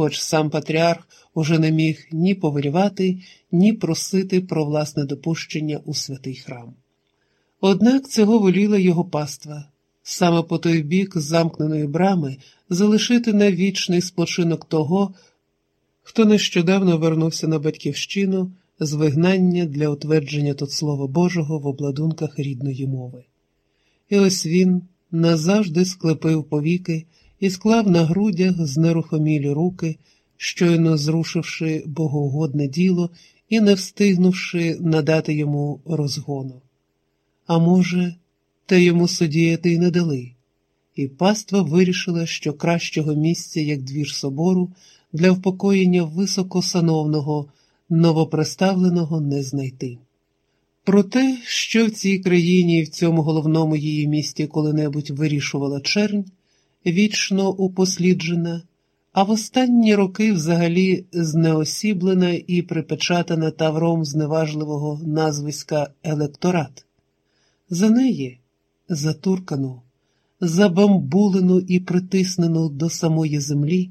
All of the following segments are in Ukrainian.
хоч сам патріарх уже не міг ні повелівати, ні просити про власне допущення у святий храм. Однак цього воліла його паства саме по той бік замкненої брами залишити на вічний спочинок того, хто нещодавно вернувся на батьківщину з вигнання для утвердження тут Слова Божого в обладунках рідної мови. І ось він назавжди склепив повіки і склав на грудях знерухомілі руки, щойно зрушивши богоугодне діло і не встигнувши надати йому розгону. А може, те йому судіяти й не дали, і паства вирішила, що кращого місця, як двір собору, для впокоєння високосановного, новоприставленого не знайти. Про те, що в цій країні і в цьому головному її місті коли-небудь вирішувала чернь, вічно упосліджена, а в останні роки взагалі знеосіблена і припечатана тавром зневажливого назвиська електорат. За неї затуркану, забамбулену і притиснену до самої землі,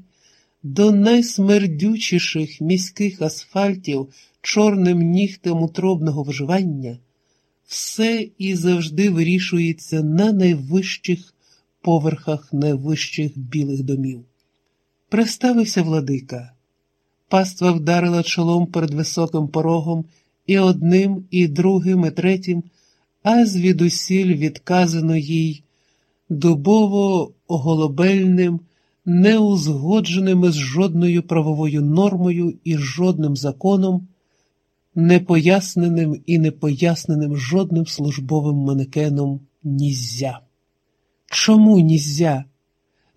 до найсмердючіших міських асфальтів чорним нігтем утробного вживання, все і завжди вирішується на найвищих поверхах найвищих білих домів. Приставився владика. Паства вдарила чолом перед високим порогом і одним, і другим, і третім а звідусіль відказано їй дубово голобельним, неузгодженими з жодною правовою нормою і жодним законом, непоясненим і непоясненим жодним службовим манекеном нізя. Чому нізя?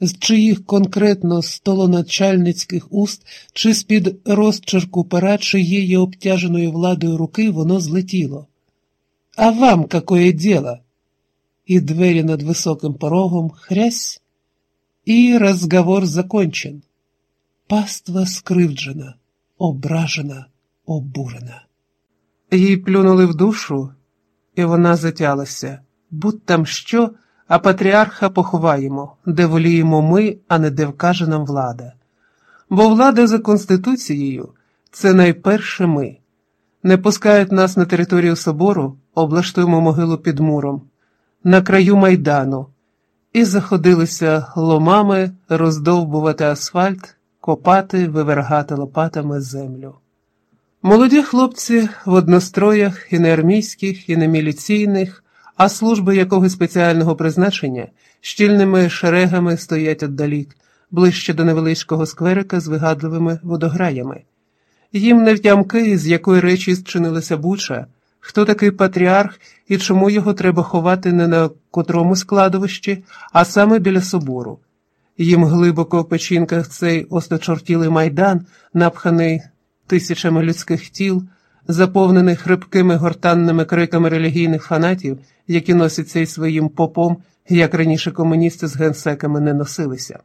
З чиїх конкретно столоначальницьких уст чи з-під розчерку пера чиєї обтяженої владою руки воно злетіло? А вам какое дело? И двери над высоким порогом хрясь, и разговор закончен. Паства скривджена, ображена, обурена. Їй плюнули в душу, і вона затялася, будь там що, а патріарха поховаємо, де воліємо ми, а не де вкаже нам влада. Бо влада за Конституцією це найперше ми. Не пускають нас на територію собору, облаштуємо могилу під муром, на краю майдану, і заходилися ломами роздовбувати асфальт, копати, вивергати лопатами землю. Молоді хлопці в одностроях і не армійських, і не міліційних, а служби якогось спеціального призначення щільними шерегами стоять отдалік, ближче до невеличкого скверика з вигадливими водограями. Їм не втямки, з якої речі зчинилася буча, хто такий патріарх і чому його треба ховати не на котрому складовищі, а саме біля собору. Їм глибоко в печінках цей осточортілий майдан, напханий тисячами людських тіл, заповнений хрипкими гортанними криками релігійних фанатів, які носяться із своїм попом, як раніше комуністи з генсеками не носилися.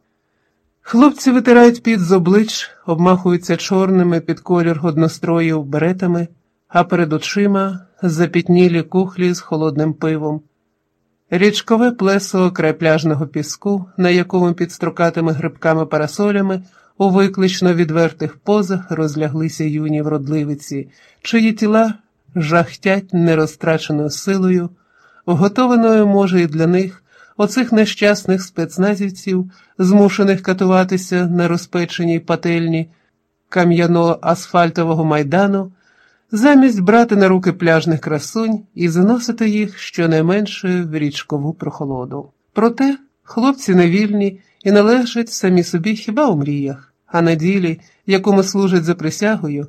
Хлопці витирають під з облич, обмахуються чорними під колір годностроїв беретами, а перед очима запітнілі кухлі з холодним пивом. Річкове плесо край пляжного піску, на якому під строкатими грибками парасолями у виклично відвертих позах розляглися юні вродливиці, чиї тіла жахтять нерозтраченою силою, готованою, може, і для них оцих нещасних спецназівців, змушених катуватися на розпеченій пательні кам'яно-асфальтового майдану, замість брати на руки пляжних красунь і заносити їх щонайменше в річкову прохолоду. Проте хлопці не вільні і належать самі собі хіба у мріях, а на ділі, якому служать за присягою,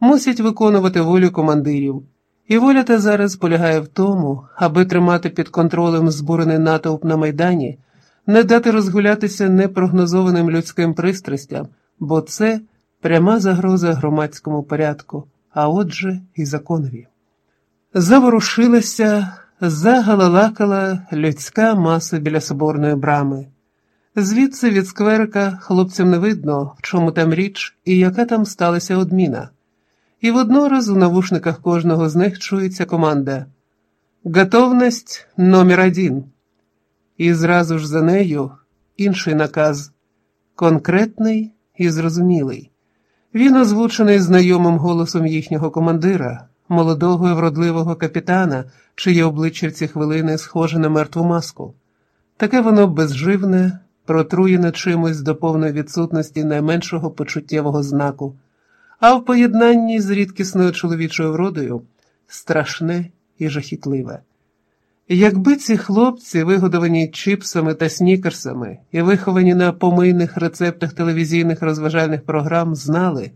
мусять виконувати волю командирів. І воля та зараз полягає в тому, аби тримати під контролем збурений натовп на майдані, не дати розгулятися непрогнозованим людським пристрастям, бо це пряма загроза громадському порядку, а отже, і законові. Заворушилася, загалалакала людська маса біля соборної брами. Звідси від скверика хлопцям не видно, в чому там річ і яка там сталася одміна і воднораз у навушниках кожного з них чується команда Готовність номер один. І зразу ж за нею інший наказ конкретний і зрозумілий. Він озвучений знайомим голосом їхнього командира, молодого і вродливого капітана, чиє обличчя в ці хвилини схоже на мертву маску. Таке воно безживне, протруєне чимось до повної відсутності найменшого почуттєвого знаку, а в поєднанні з рідкісною чоловічою вродою страшне і жахітливе. Якби ці хлопці, вигодовані чіпсами та снікерсами і виховані на помийних рецептах телевізійних розважальних програм, знали,